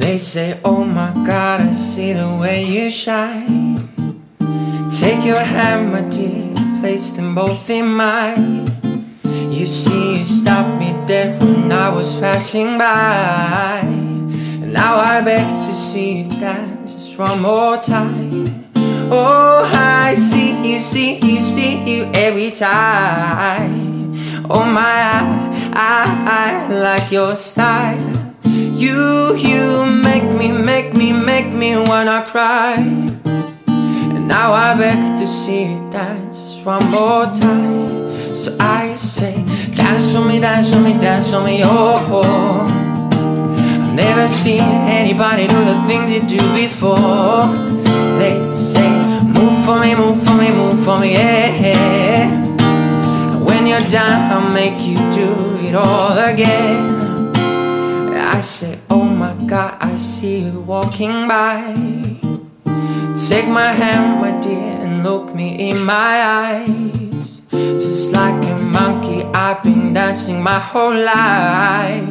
They say, Oh my God, I see the way you shine. Take your hand, my dear, place them both in mine. You see, you stopped me dead when I was passing by. And now I beg to see you dance just one more time. Oh, I see you, see you, see you every time. Oh my, I, I, like your style. You, you make me, make me, make me wanna cry. And now I beg to see you dance one more time. So I say, dance for me, dance for me, dance for me, oh. I've never seen anybody do the things you do before. They me, yeah. And when you're done, I'll make you do it all again. I say, oh my God, I see you walking by. Take my hand, my dear, and look me in my eyes. Just like a monkey, I've been dancing my whole life.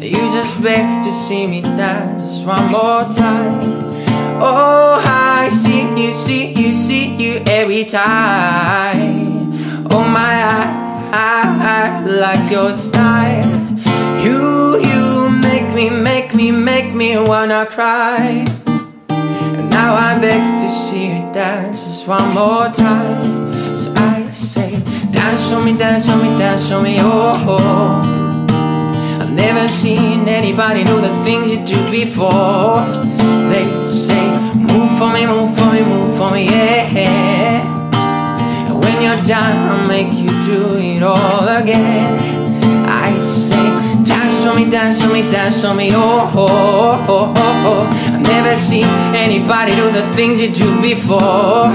You just beg to see me dance one more time. Oh, I see you, see you, see you every time. Oh my, I, I, like your style. You, you make me, make me, make me wanna cry. And now I beg to see you dance just one more time. So I say, dance for me, dance for me, dance for me, oh. oh. I've never seen anybody do the things you do before. They for me, move for me, move for me, yeah. And when you're done, I'll make you do it all again. I say, dance for me, dance for me, dance for me, oh, oh, oh, oh, oh. I've never seen anybody do the things you do before.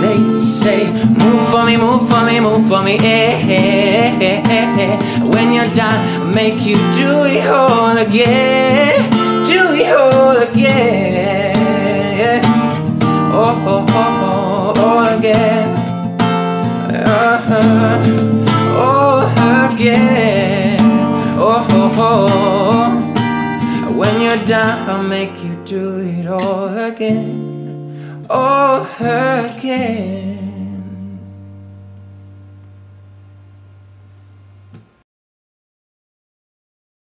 They say, move for me, move for me, move for me, eh. When you're done, I'll make you do it all again, When you're done, I'll make you do it all again. All again.